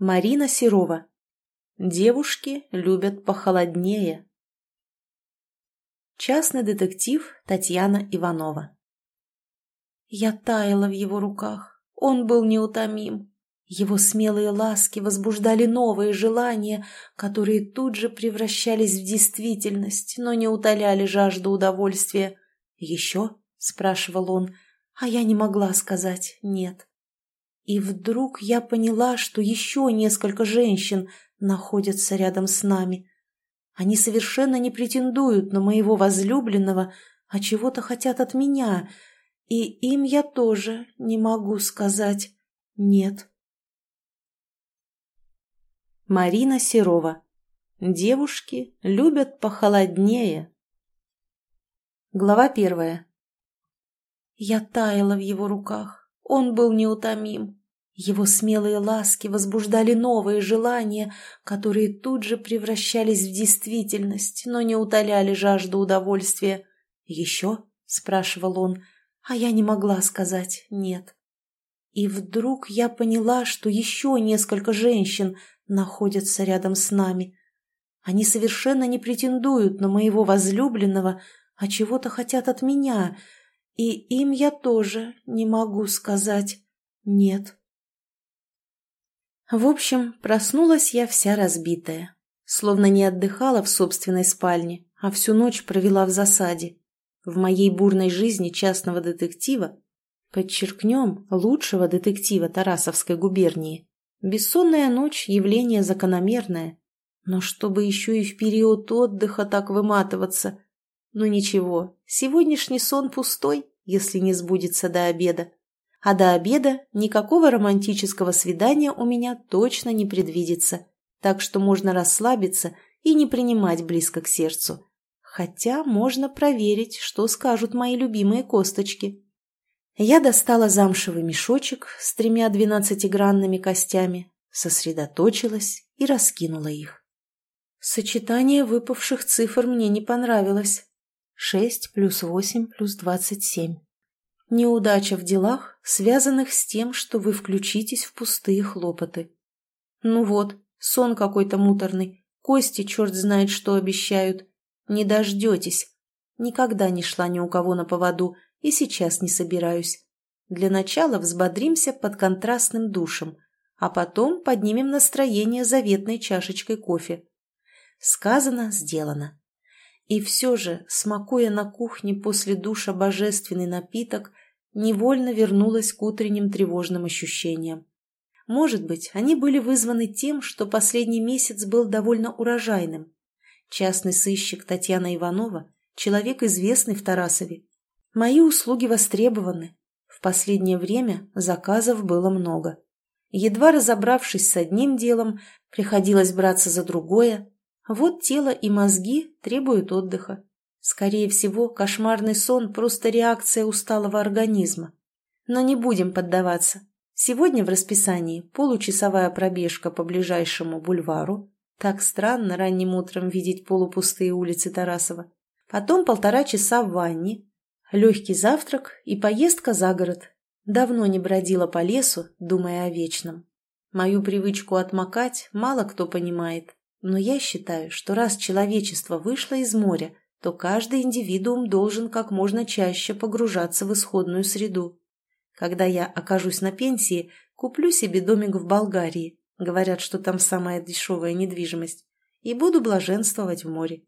Марина Серова. Девушки любят похолоднее. Частный детектив Татьяна Иванова. Я таяла в его руках. Он был неутомим. Его смелые ласки возбуждали новые желания, которые тут же превращались в действительность, но не утоляли жажду удовольствия. «Еще?» — спрашивал он, а я не могла сказать «нет». И вдруг я поняла, что еще несколько женщин находятся рядом с нами. Они совершенно не претендуют на моего возлюбленного, а чего-то хотят от меня, и им я тоже не могу сказать «нет». Марина Серова. Девушки любят похолоднее. Глава первая. Я таяла в его руках. Он был неутомим. Его смелые ласки возбуждали новые желания, которые тут же превращались в действительность, но не утоляли жажду удовольствия. «Еще?» — спрашивал он, а я не могла сказать «нет». И вдруг я поняла, что еще несколько женщин находятся рядом с нами. Они совершенно не претендуют на моего возлюбленного, а чего-то хотят от меня, и им я тоже не могу сказать «нет». В общем, проснулась я вся разбитая, словно не отдыхала в собственной спальне, а всю ночь провела в засаде. В моей бурной жизни частного детектива Подчеркнем, лучшего детектива Тарасовской губернии. Бессонная ночь – явление закономерное. Но чтобы еще и в период отдыха так выматываться. Ну ничего, сегодняшний сон пустой, если не сбудется до обеда. А до обеда никакого романтического свидания у меня точно не предвидится. Так что можно расслабиться и не принимать близко к сердцу. Хотя можно проверить, что скажут мои любимые косточки. Я достала замшевый мешочек с тремя двенадцатигранными костями, сосредоточилась и раскинула их. Сочетание выпавших цифр мне не понравилось. Шесть плюс восемь плюс двадцать семь. Неудача в делах, связанных с тем, что вы включитесь в пустые хлопоты. Ну вот, сон какой-то муторный, кости черт знает что обещают. Не дождетесь. Никогда не шла ни у кого на поводу, и сейчас не собираюсь. Для начала взбодримся под контрастным душем, а потом поднимем настроение заветной чашечкой кофе. Сказано, сделано. И все же, смакуя на кухне после душа божественный напиток, невольно вернулась к утренним тревожным ощущениям. Может быть, они были вызваны тем, что последний месяц был довольно урожайным. Частный сыщик Татьяна Иванова – человек известный в Тарасове, Мои услуги востребованы. В последнее время заказов было много. Едва разобравшись с одним делом, приходилось браться за другое. Вот тело и мозги требуют отдыха. Скорее всего, кошмарный сон – просто реакция усталого организма. Но не будем поддаваться. Сегодня в расписании получасовая пробежка по ближайшему бульвару. Так странно ранним утром видеть полупустые улицы Тарасова. Потом полтора часа в ванне, Легкий завтрак и поездка за город. Давно не бродила по лесу, думая о вечном. Мою привычку отмокать мало кто понимает, но я считаю, что раз человечество вышло из моря, то каждый индивидуум должен как можно чаще погружаться в исходную среду. Когда я окажусь на пенсии, куплю себе домик в Болгарии, говорят, что там самая дешевая недвижимость, и буду блаженствовать в море.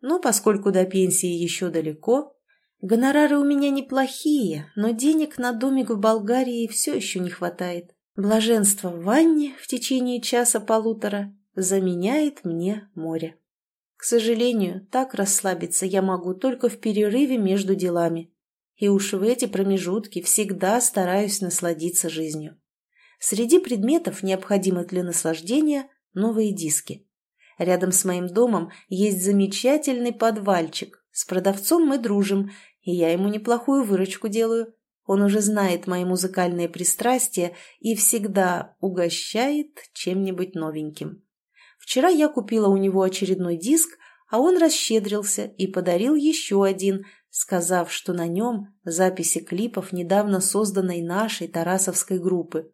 Но поскольку до пенсии еще далеко, Гонорары у меня неплохие, но денег на домик в Болгарии все еще не хватает. Блаженство в ванне в течение часа-полутора заменяет мне море. К сожалению, так расслабиться я могу только в перерыве между делами. И уж в эти промежутки всегда стараюсь насладиться жизнью. Среди предметов, необходимых для наслаждения, новые диски. Рядом с моим домом есть замечательный подвальчик, с продавцом мы дружим, и я ему неплохую выручку делаю. Он уже знает мои музыкальные пристрастия и всегда угощает чем-нибудь новеньким. Вчера я купила у него очередной диск, а он расщедрился и подарил еще один, сказав, что на нем записи клипов недавно созданной нашей тарасовской группы.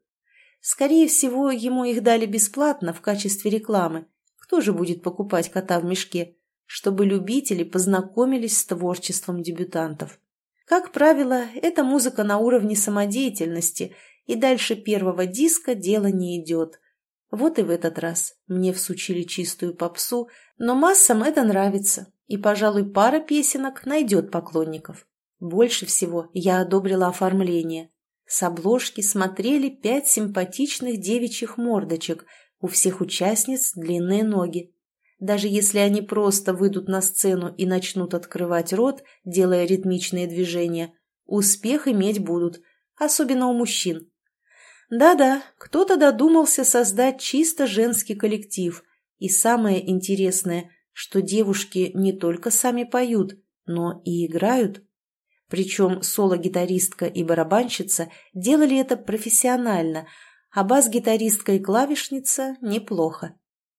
Скорее всего, ему их дали бесплатно в качестве рекламы. Кто же будет покупать кота в мешке? Чтобы любители познакомились с творчеством дебютантов. Как правило, это музыка на уровне самодеятельности, и дальше первого диска дело не идет. Вот и в этот раз мне всучили чистую попсу, но массам это нравится, и, пожалуй, пара песенок найдет поклонников. Больше всего я одобрила оформление. С обложки смотрели пять симпатичных девичьих мордочек, у всех участниц длинные ноги. Даже если они просто выйдут на сцену и начнут открывать рот, делая ритмичные движения, успех иметь будут, особенно у мужчин. Да-да, кто-то додумался создать чисто женский коллектив. И самое интересное, что девушки не только сами поют, но и играют. Причем соло-гитаристка и барабанщица делали это профессионально, а бас-гитаристка и клавишница – неплохо.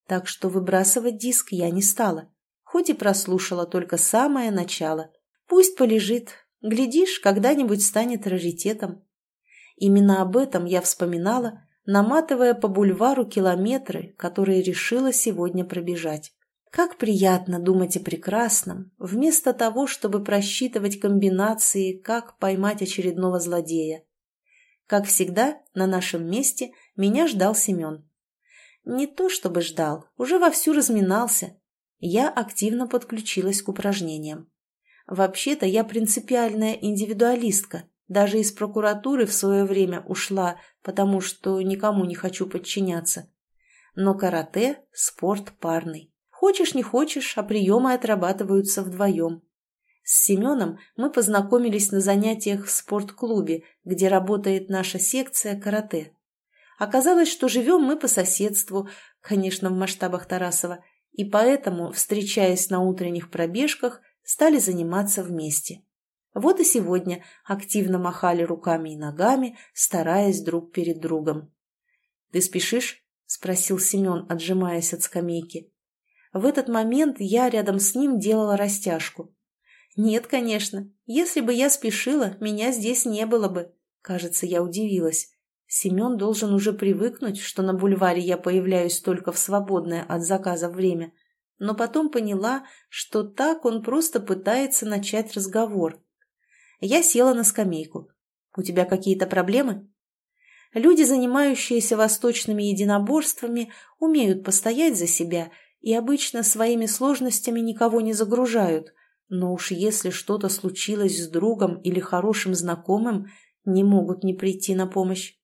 Так что выбрасывать диск я не стала, хоть и прослушала только самое начало. Пусть полежит, глядишь, когда-нибудь станет раритетом. Именно об этом я вспоминала, наматывая по бульвару километры, которые решила сегодня пробежать. Как приятно думать о прекрасном, вместо того, чтобы просчитывать комбинации, как поймать очередного злодея. Как всегда, на нашем месте меня ждал Семен. Не то чтобы ждал, уже вовсю разминался. Я активно подключилась к упражнениям. Вообще-то я принципиальная индивидуалистка, даже из прокуратуры в свое время ушла, потому что никому не хочу подчиняться. Но карате – спорт парный. Хочешь не хочешь, а приемы отрабатываются вдвоем. С Семеном мы познакомились на занятиях в спортклубе, где работает наша секция карате. Оказалось, что живем мы по соседству, конечно, в масштабах Тарасова, и поэтому, встречаясь на утренних пробежках, стали заниматься вместе. Вот и сегодня активно махали руками и ногами, стараясь друг перед другом. «Ты спешишь?» – спросил Семен, отжимаясь от скамейки. В этот момент я рядом с ним делала растяжку. «Нет, конечно. Если бы я спешила, меня здесь не было бы». Кажется, я удивилась. Семен должен уже привыкнуть, что на бульваре я появляюсь только в свободное от заказа время. Но потом поняла, что так он просто пытается начать разговор. Я села на скамейку. «У тебя какие-то проблемы?» Люди, занимающиеся восточными единоборствами, умеют постоять за себя и обычно своими сложностями никого не загружают. Но уж если что-то случилось с другом или хорошим знакомым, не могут не прийти на помощь.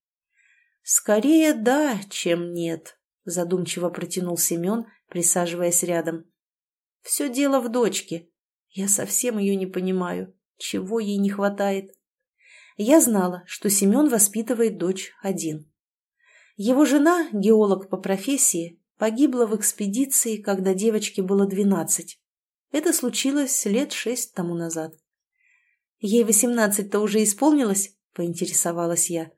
«Скорее да, чем нет», – задумчиво протянул Семен, присаживаясь рядом. «Все дело в дочке. Я совсем ее не понимаю. Чего ей не хватает? Я знала, что Семен воспитывает дочь один. Его жена, геолог по профессии, погибла в экспедиции, когда девочке было двенадцать. Это случилось лет шесть тому назад. «Ей восемнадцать-то уже исполнилось?» – поинтересовалась я.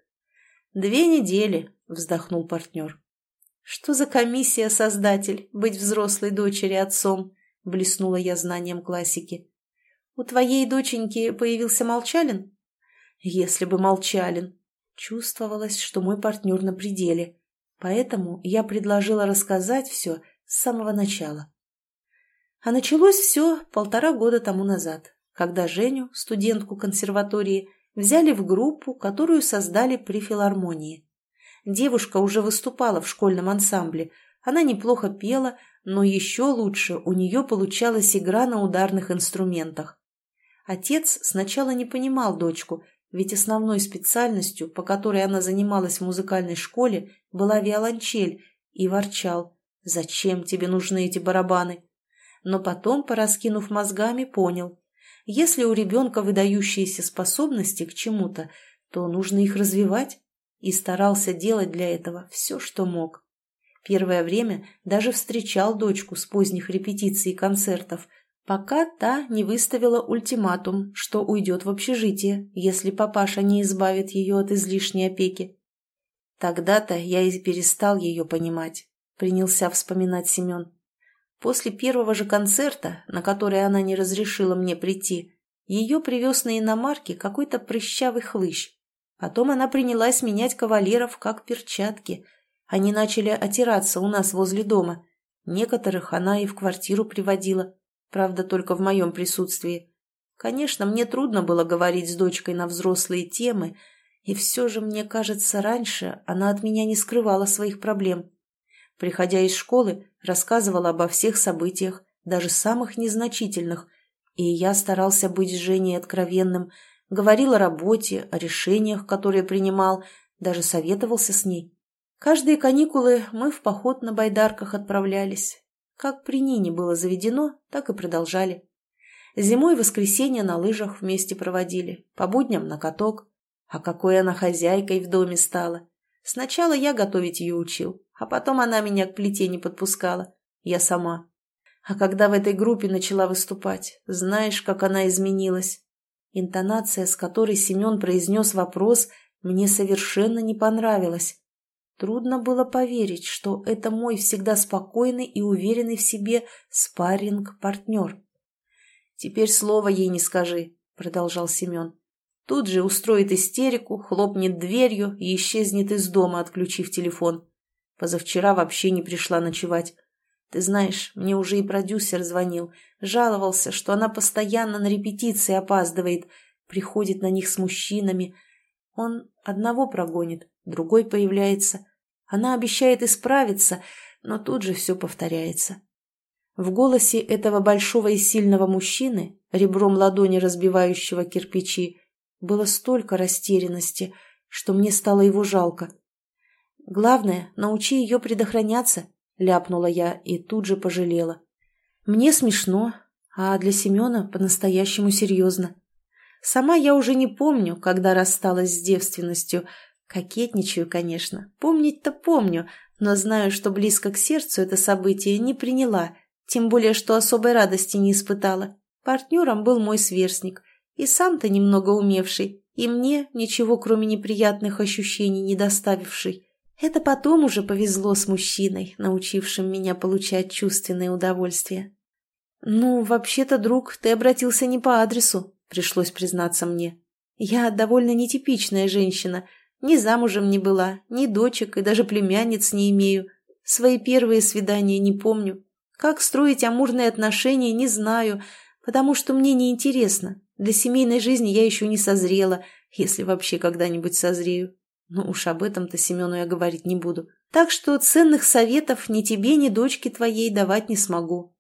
«Две недели», – вздохнул партнер. «Что за комиссия, создатель, быть взрослой дочери отцом?» – блеснула я знанием классики. У твоей доченьки появился Молчалин? Если бы Молчалин. Чувствовалось, что мой партнер на пределе. Поэтому я предложила рассказать все с самого начала. А началось все полтора года тому назад, когда Женю, студентку консерватории, взяли в группу, которую создали при филармонии. Девушка уже выступала в школьном ансамбле, она неплохо пела, но еще лучше у нее получалась игра на ударных инструментах. Отец сначала не понимал дочку, ведь основной специальностью, по которой она занималась в музыкальной школе, была виолончель, и ворчал «Зачем тебе нужны эти барабаны?» Но потом, пораскинув мозгами, понял если у ребенка выдающиеся способности к чему-то, то нужно их развивать, и старался делать для этого все, что мог. Первое время даже встречал дочку с поздних репетиций и концертов – пока та не выставила ультиматум, что уйдет в общежитие, если папаша не избавит ее от излишней опеки. Тогда-то я и перестал ее понимать, принялся вспоминать Семен. После первого же концерта, на который она не разрешила мне прийти, ее привез на иномарке какой-то прыщавый хлыщ. Потом она принялась менять кавалеров как перчатки. Они начали отираться у нас возле дома. Некоторых она и в квартиру приводила. Правда, только в моем присутствии. Конечно, мне трудно было говорить с дочкой на взрослые темы, и все же, мне кажется, раньше она от меня не скрывала своих проблем. Приходя из школы, рассказывала обо всех событиях, даже самых незначительных, и я старался быть с Женей откровенным, говорил о работе, о решениях, которые принимал, даже советовался с ней. Каждые каникулы мы в поход на байдарках отправлялись. Как при Нине было заведено, так и продолжали. Зимой воскресенье на лыжах вместе проводили, по будням на каток. А какой она хозяйкой в доме стала. Сначала я готовить ее учил, а потом она меня к плите не подпускала. Я сама. А когда в этой группе начала выступать, знаешь, как она изменилась. Интонация, с которой Семен произнес вопрос, мне совершенно не понравилась. Трудно было поверить, что это мой всегда спокойный и уверенный в себе спарринг-партнер. «Теперь слова ей не скажи», — продолжал Семен. Тут же устроит истерику, хлопнет дверью и исчезнет из дома, отключив телефон. Позавчера вообще не пришла ночевать. Ты знаешь, мне уже и продюсер звонил, жаловался, что она постоянно на репетиции опаздывает, приходит на них с мужчинами. Он одного прогонит, другой появляется. Она обещает исправиться, но тут же все повторяется. В голосе этого большого и сильного мужчины, ребром ладони разбивающего кирпичи, было столько растерянности, что мне стало его жалко. «Главное, научи ее предохраняться», — ляпнула я и тут же пожалела. «Мне смешно, а для Семена по-настоящему серьезно. Сама я уже не помню, когда рассталась с девственностью. Кокетничаю, конечно. Помнить-то помню, но знаю, что близко к сердцу это событие не приняла, тем более, что особой радости не испытала. Партнером был мой сверстник, и сам-то немного умевший, и мне ничего, кроме неприятных ощущений, не доставивший. Это потом уже повезло с мужчиной, научившим меня получать чувственное удовольствие. «Ну, вообще-то, друг, ты обратился не по адресу», — пришлось признаться мне. «Я довольно нетипичная женщина. Ни замужем не была, ни дочек и даже племянниц не имею. Свои первые свидания не помню. Как строить амурные отношения, не знаю, потому что мне не интересно. Для семейной жизни я еще не созрела, если вообще когда-нибудь созрею. Ну уж об этом-то Семену я говорить не буду. Так что ценных советов ни тебе, ни дочке твоей давать не смогу.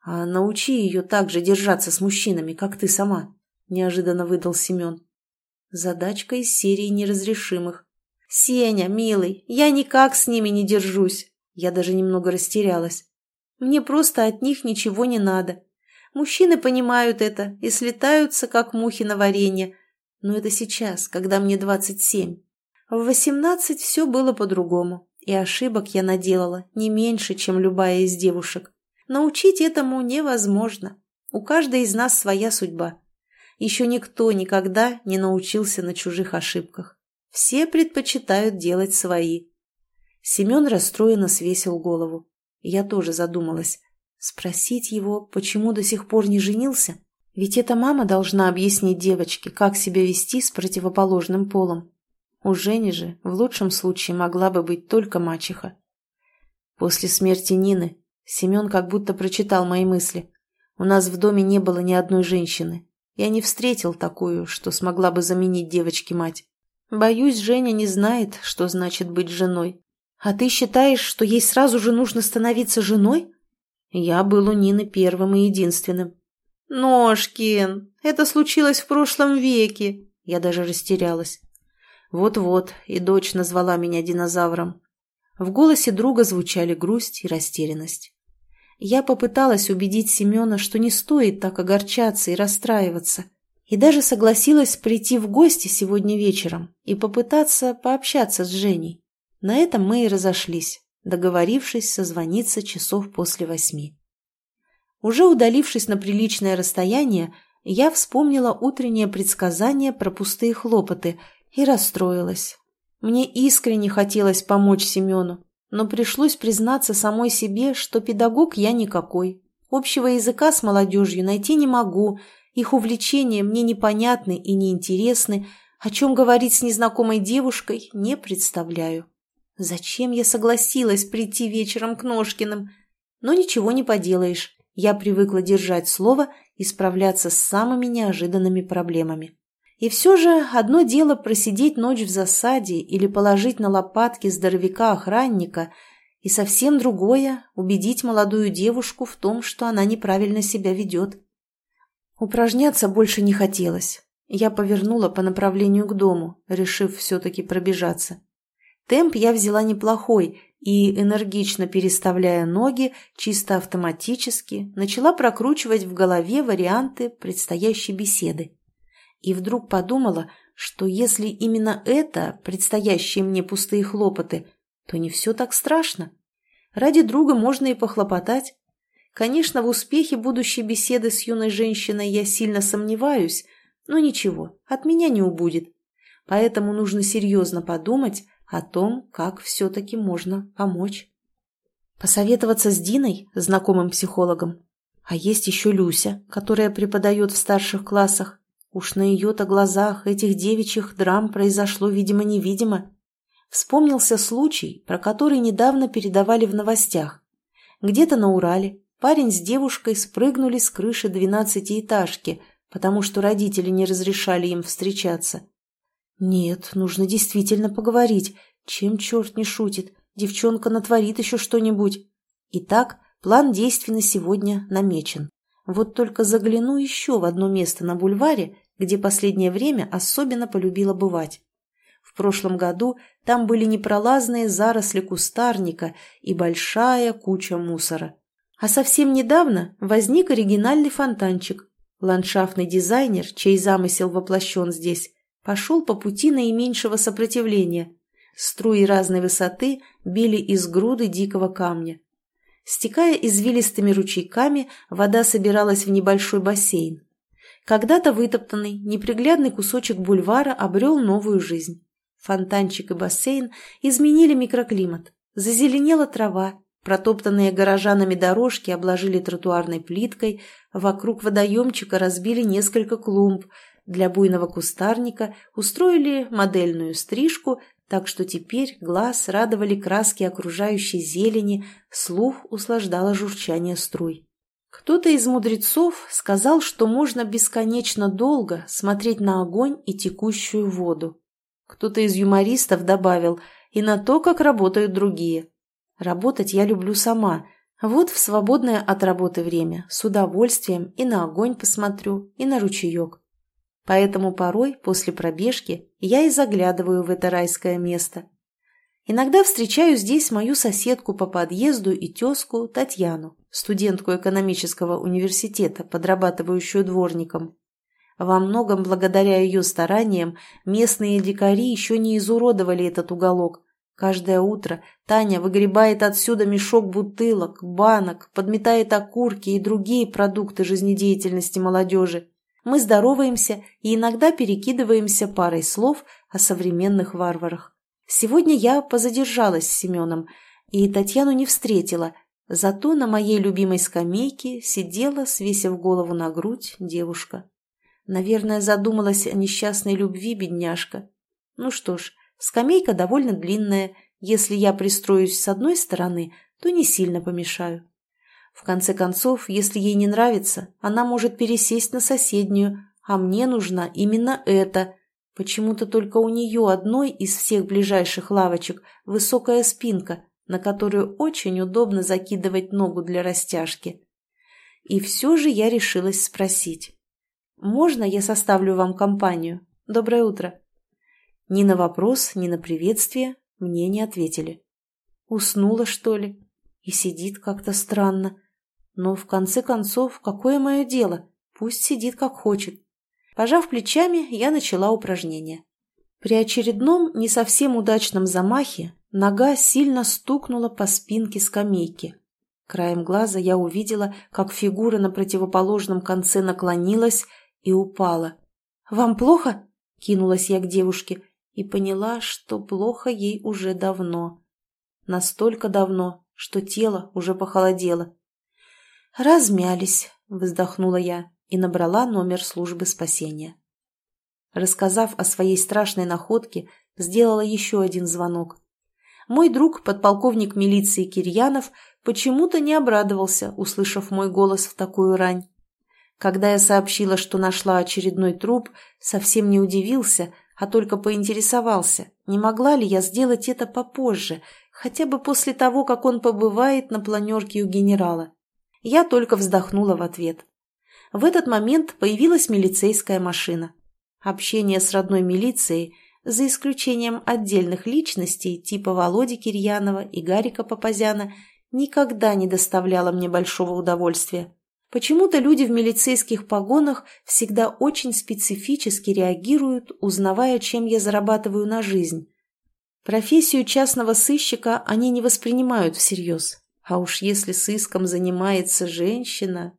А научи ее так же держаться с мужчинами, как ты сама, неожиданно выдал Семен. Задачка из серии неразрешимых. Сеня, милый, я никак с ними не держусь. Я даже немного растерялась. Мне просто от них ничего не надо. Мужчины понимают это и слетаются, как мухи на варенье. Но это сейчас, когда мне двадцать семь. В восемнадцать все было по-другому, и ошибок я наделала не меньше, чем любая из девушек. Научить этому невозможно. У каждой из нас своя судьба. Еще никто никогда не научился на чужих ошибках. Все предпочитают делать свои. Семен расстроенно свесил голову. Я тоже задумалась. Спросить его, почему до сих пор не женился? Ведь эта мама должна объяснить девочке, как себя вести с противоположным полом. У Жени же в лучшем случае могла бы быть только мачеха. После смерти Нины Семен как будто прочитал мои мысли. У нас в доме не было ни одной женщины. Я не встретил такую, что смогла бы заменить девочке мать. Боюсь, Женя не знает, что значит быть женой. А ты считаешь, что ей сразу же нужно становиться женой? Я был у Нины первым и единственным. Ножкин, это случилось в прошлом веке. Я даже растерялась. Вот-вот, и дочь назвала меня динозавром. В голосе друга звучали грусть и растерянность. Я попыталась убедить Семена, что не стоит так огорчаться и расстраиваться, и даже согласилась прийти в гости сегодня вечером и попытаться пообщаться с Женей. На этом мы и разошлись, договорившись созвониться часов после восьми. Уже удалившись на приличное расстояние, я вспомнила утреннее предсказание про пустые хлопоты – и расстроилась. Мне искренне хотелось помочь Семену, но пришлось признаться самой себе, что педагог я никакой. Общего языка с молодежью найти не могу, их увлечения мне непонятны и неинтересны, О чем говорить с незнакомой девушкой, не представляю. Зачем я согласилась прийти вечером к Ножкиным? Но ничего не поделаешь. Я привыкла держать слово и справляться с самыми неожиданными проблемами. И все же одно дело просидеть ночь в засаде или положить на лопатки здоровяка-охранника, и совсем другое – убедить молодую девушку в том, что она неправильно себя ведет. Упражняться больше не хотелось. Я повернула по направлению к дому, решив все-таки пробежаться. Темп я взяла неплохой и, энергично переставляя ноги, чисто автоматически, начала прокручивать в голове варианты предстоящей беседы. И вдруг подумала, что если именно это предстоящие мне пустые хлопоты, то не все так страшно. Ради друга можно и похлопотать. Конечно, в успехе будущей беседы с юной женщиной я сильно сомневаюсь, но ничего, от меня не убудет. Поэтому нужно серьезно подумать, о том, как все-таки можно помочь. Посоветоваться с Диной, знакомым психологом. А есть еще Люся, которая преподает в старших классах. Уж на ее-то глазах этих девичьих драм произошло, видимо-невидимо. Вспомнился случай, про который недавно передавали в новостях. Где-то на Урале парень с девушкой спрыгнули с крыши двенадцатиэтажки, потому что родители не разрешали им встречаться. Нет, нужно действительно поговорить. Чем черт не шутит? Девчонка натворит еще что-нибудь. Итак, план действий на сегодня намечен. Вот только загляну еще в одно место на бульваре, где последнее время особенно полюбила бывать. В прошлом году там были непролазные заросли кустарника и большая куча мусора. А совсем недавно возник оригинальный фонтанчик. Ландшафтный дизайнер, чей замысел воплощен здесь, пошел по пути наименьшего сопротивления. Струи разной высоты били из груды дикого камня. Стекая извилистыми ручейками, вода собиралась в небольшой бассейн. Когда-то вытоптанный, неприглядный кусочек бульвара обрел новую жизнь. Фонтанчик и бассейн изменили микроклимат. Зазеленела трава, протоптанные горожанами дорожки обложили тротуарной плиткой, вокруг водоемчика разбили несколько клумб, для буйного кустарника устроили модельную стрижку, так что теперь глаз радовали краски окружающей зелени, слух услаждало журчание струй. Кто-то из мудрецов сказал, что можно бесконечно долго смотреть на огонь и текущую воду. Кто-то из юмористов добавил и на то, как работают другие. Работать я люблю сама. Вот в свободное от работы время с удовольствием и на огонь посмотрю, и на ручеек. Поэтому порой, после пробежки, я и заглядываю в это райское место. Иногда встречаю здесь мою соседку по подъезду и тезку Татьяну, студентку экономического университета, подрабатывающую дворником. Во многом благодаря ее стараниям местные дикари еще не изуродовали этот уголок. Каждое утро Таня выгребает отсюда мешок бутылок, банок, подметает окурки и другие продукты жизнедеятельности молодежи. Мы здороваемся и иногда перекидываемся парой слов о современных варварах. Сегодня я позадержалась с Семеном и Татьяну не встретила, зато на моей любимой скамейке сидела, свесив голову на грудь, девушка. Наверное, задумалась о несчастной любви бедняжка. Ну что ж, скамейка довольно длинная, если я пристроюсь с одной стороны, то не сильно помешаю. В конце концов, если ей не нравится, она может пересесть на соседнюю, а мне нужна именно эта. Почему-то только у нее одной из всех ближайших лавочек высокая спинка, на которую очень удобно закидывать ногу для растяжки. И все же я решилась спросить. «Можно я составлю вам компанию? Доброе утро». Ни на вопрос, ни на приветствие мне не ответили. Уснула, что ли? И сидит как-то странно. Но, в конце концов, какое мое дело? Пусть сидит как хочет. Пожав плечами, я начала упражнение. При очередном, не совсем удачном замахе нога сильно стукнула по спинке скамейки. Краем глаза я увидела, как фигура на противоположном конце наклонилась и упала. «Вам плохо?» – кинулась я к девушке и поняла, что плохо ей уже давно. Настолько давно, что тело уже похолодело. «Размялись», — вздохнула я и набрала номер службы спасения. Рассказав о своей страшной находке, сделала еще один звонок. Мой друг, подполковник милиции Кирьянов, почему-то не обрадовался, услышав мой голос в такую рань. Когда я сообщила, что нашла очередной труп, совсем не удивился, а только поинтересовался, не могла ли я сделать это попозже, хотя бы после того, как он побывает на планерке у генерала. Я только вздохнула в ответ. В этот момент появилась милицейская машина. Общение с родной милицией, за исключением отдельных личностей типа Володи Кирьянова и Гарика Папазяна, никогда не доставляло мне большого удовольствия. Почему-то люди в милицейских погонах всегда очень специфически реагируют, узнавая, чем я зарабатываю на жизнь. Профессию частного сыщика они не воспринимают всерьез. А уж если сыском занимается женщина...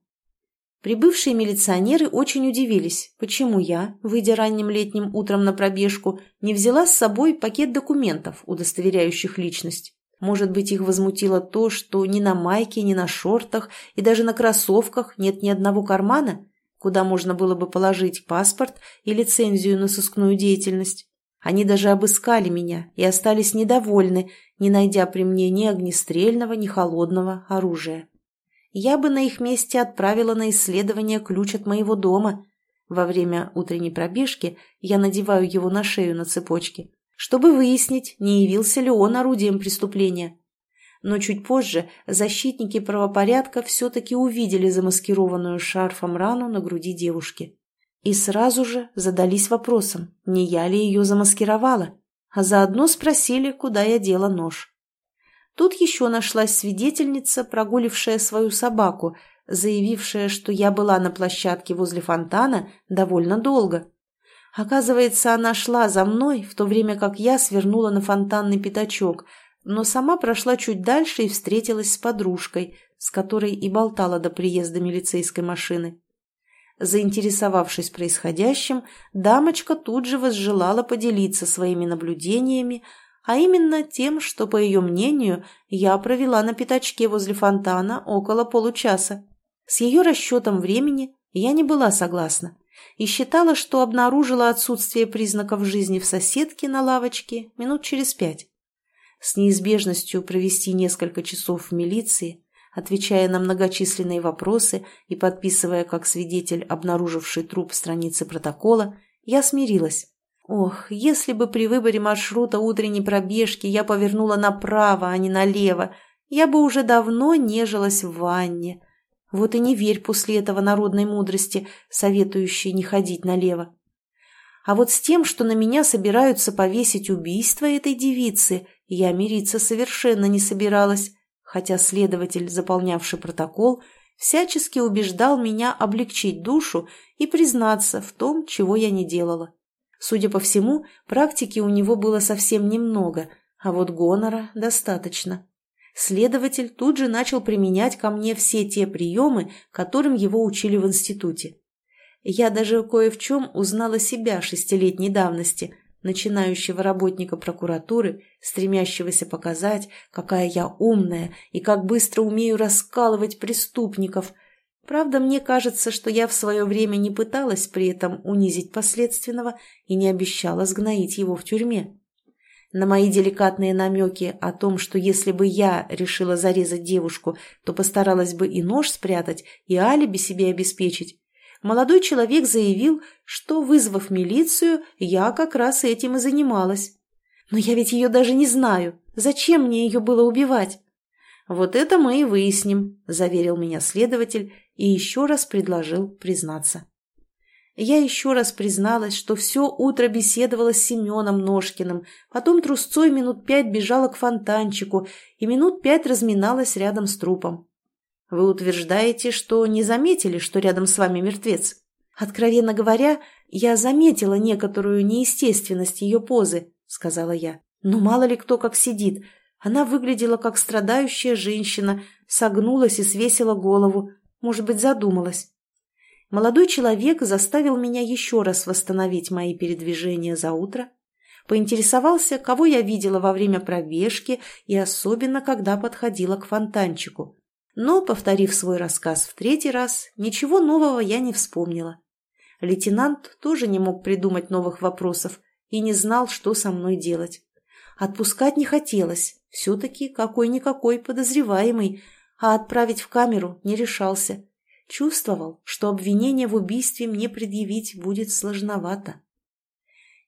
Прибывшие милиционеры очень удивились, почему я, выйдя ранним летним утром на пробежку, не взяла с собой пакет документов, удостоверяющих личность. Может быть, их возмутило то, что ни на майке, ни на шортах и даже на кроссовках нет ни одного кармана, куда можно было бы положить паспорт и лицензию на сыскную деятельность. Они даже обыскали меня и остались недовольны, не найдя при мне ни огнестрельного, ни холодного оружия. Я бы на их месте отправила на исследование ключ от моего дома. Во время утренней пробежки я надеваю его на шею на цепочке чтобы выяснить, не явился ли он орудием преступления. Но чуть позже защитники правопорядка все-таки увидели замаскированную шарфом рану на груди девушки. И сразу же задались вопросом, не я ли ее замаскировала, а заодно спросили, куда я дела нож. Тут еще нашлась свидетельница, прогулившая свою собаку, заявившая, что я была на площадке возле фонтана довольно долго. Оказывается, она шла за мной, в то время как я свернула на фонтанный пятачок, но сама прошла чуть дальше и встретилась с подружкой, с которой и болтала до приезда милицейской машины. Заинтересовавшись происходящим, дамочка тут же возжелала поделиться своими наблюдениями, а именно тем, что, по ее мнению, я провела на пятачке возле фонтана около получаса. С ее расчетом времени я не была согласна и считала, что обнаружила отсутствие признаков жизни в соседке на лавочке минут через пять. С неизбежностью провести несколько часов в милиции, отвечая на многочисленные вопросы и подписывая как свидетель, обнаруживший труп страницы протокола, я смирилась. Ох, если бы при выборе маршрута утренней пробежки я повернула направо, а не налево, я бы уже давно нежилась в ванне, вот и не верь после этого народной мудрости, советующей не ходить налево. А вот с тем, что на меня собираются повесить убийство этой девицы, я мириться совершенно не собиралась, хотя следователь, заполнявший протокол, всячески убеждал меня облегчить душу и признаться в том, чего я не делала. Судя по всему, практики у него было совсем немного, а вот гонора достаточно. Следователь тут же начал применять ко мне все те приемы, которым его учили в институте. Я даже кое в чем узнала себя шестилетней давности, начинающего работника прокуратуры, стремящегося показать, какая я умная и как быстро умею раскалывать преступников. Правда, мне кажется, что я в свое время не пыталась при этом унизить последственного и не обещала сгноить его в тюрьме. На мои деликатные намеки о том, что если бы я решила зарезать девушку, то постаралась бы и нож спрятать, и алиби себе обеспечить, молодой человек заявил, что, вызвав милицию, я как раз этим и занималась. Но я ведь ее даже не знаю. Зачем мне ее было убивать? Вот это мы и выясним, заверил меня следователь и еще раз предложил признаться. Я еще раз призналась, что все утро беседовала с Семеном Ножкиным, потом трусцой минут пять бежала к фонтанчику и минут пять разминалась рядом с трупом. Вы утверждаете, что не заметили, что рядом с вами мертвец? Откровенно говоря, я заметила некоторую неестественность ее позы, сказала я. Но мало ли кто как сидит. Она выглядела как страдающая женщина, согнулась и свесила голову, может быть, задумалась. Молодой человек заставил меня еще раз восстановить мои передвижения за утро, поинтересовался, кого я видела во время пробежки и особенно, когда подходила к фонтанчику. Но, повторив свой рассказ в третий раз, ничего нового я не вспомнила. Лейтенант тоже не мог придумать новых вопросов и не знал, что со мной делать. Отпускать не хотелось, все-таки какой-никакой подозреваемый, а отправить в камеру не решался. Чувствовал, что обвинение в убийстве мне предъявить будет сложновато.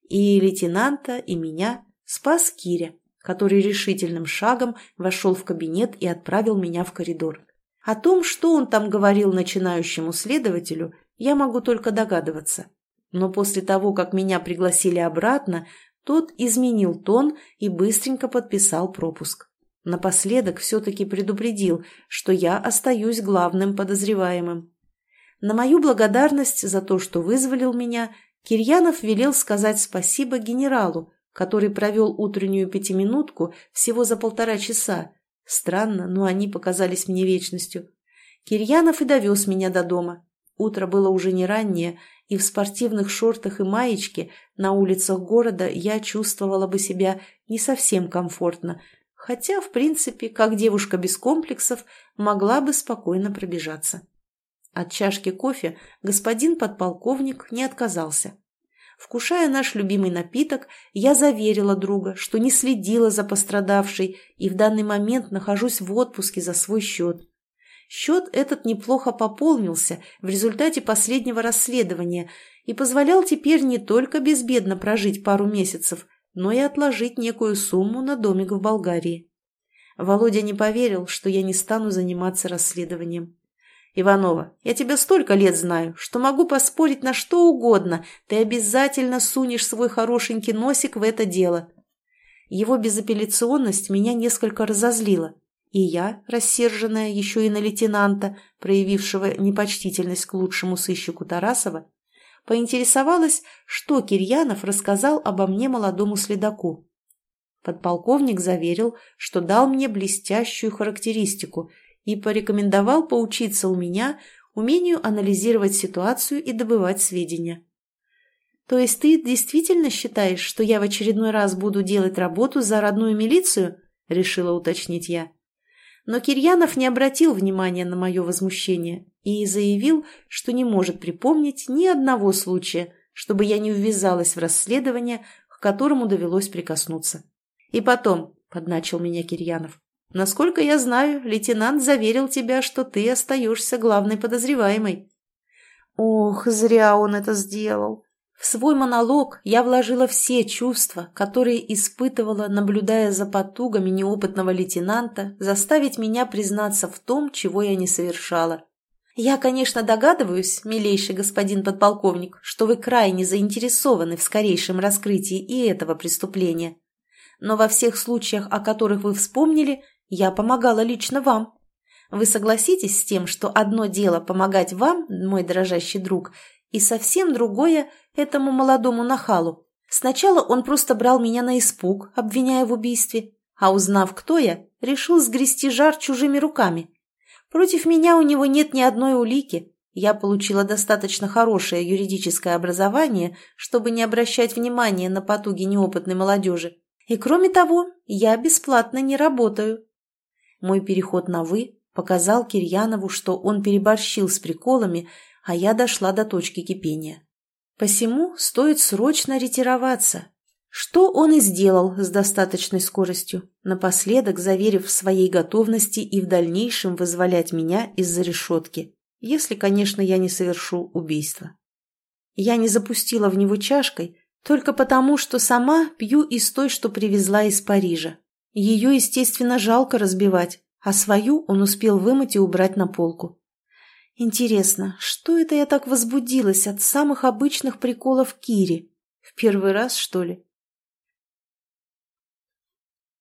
И лейтенанта, и меня спас Киря, который решительным шагом вошел в кабинет и отправил меня в коридор. О том, что он там говорил начинающему следователю, я могу только догадываться. Но после того, как меня пригласили обратно, тот изменил тон и быстренько подписал пропуск. Напоследок все-таки предупредил, что я остаюсь главным подозреваемым. На мою благодарность за то, что вызволил меня, Кирьянов велел сказать спасибо генералу, который провел утреннюю пятиминутку всего за полтора часа. Странно, но они показались мне вечностью. Кирьянов и довез меня до дома. Утро было уже не раннее, и в спортивных шортах и маечке на улицах города я чувствовала бы себя не совсем комфортно, хотя, в принципе, как девушка без комплексов, могла бы спокойно пробежаться. От чашки кофе господин подполковник не отказался. Вкушая наш любимый напиток, я заверила друга, что не следила за пострадавшей и в данный момент нахожусь в отпуске за свой счет. Счет этот неплохо пополнился в результате последнего расследования и позволял теперь не только безбедно прожить пару месяцев, но и отложить некую сумму на домик в Болгарии. Володя не поверил, что я не стану заниматься расследованием. Иванова, я тебя столько лет знаю, что могу поспорить на что угодно, ты обязательно сунешь свой хорошенький носик в это дело. Его безапелляционность меня несколько разозлила, и я, рассерженная еще и на лейтенанта, проявившего непочтительность к лучшему сыщику Тарасова, поинтересовалась, что Кирьянов рассказал обо мне молодому следаку. Подполковник заверил, что дал мне блестящую характеристику – и порекомендовал поучиться у меня умению анализировать ситуацию и добывать сведения. То есть ты действительно считаешь, что я в очередной раз буду делать работу за родную милицию? Решила уточнить я. Но Кирьянов не обратил внимания на мое возмущение и заявил, что не может припомнить ни одного случая, чтобы я не ввязалась в расследование, к которому довелось прикоснуться. И потом, — подначил меня Кирьянов, Насколько я знаю, лейтенант заверил тебя, что ты остаешься главной подозреваемой. Ох, зря он это сделал. В свой монолог я вложила все чувства, которые испытывала, наблюдая за потугами неопытного лейтенанта, заставить меня признаться в том, чего я не совершала. Я, конечно, догадываюсь, милейший господин подполковник, что вы крайне заинтересованы в скорейшем раскрытии и этого преступления. Но во всех случаях, о которых вы вспомнили, я помогала лично вам. Вы согласитесь с тем, что одно дело помогать вам, мой дрожащий друг, и совсем другое этому молодому нахалу. Сначала он просто брал меня на испуг, обвиняя в убийстве, а узнав, кто я, решил сгрести жар чужими руками. Против меня у него нет ни одной улики. Я получила достаточно хорошее юридическое образование, чтобы не обращать внимания на потуги неопытной молодежи. И кроме того, я бесплатно не работаю. Мой переход на «вы» показал Кирьянову, что он переборщил с приколами, а я дошла до точки кипения. Посему стоит срочно ретироваться. Что он и сделал с достаточной скоростью, напоследок заверив в своей готовности и в дальнейшем вызволять меня из-за решетки, если, конечно, я не совершу убийство. Я не запустила в него чашкой только потому, что сама пью из той, что привезла из Парижа. Ее, естественно, жалко разбивать, а свою он успел вымыть и убрать на полку. Интересно, что это я так возбудилась от самых обычных приколов Кири? В первый раз, что ли?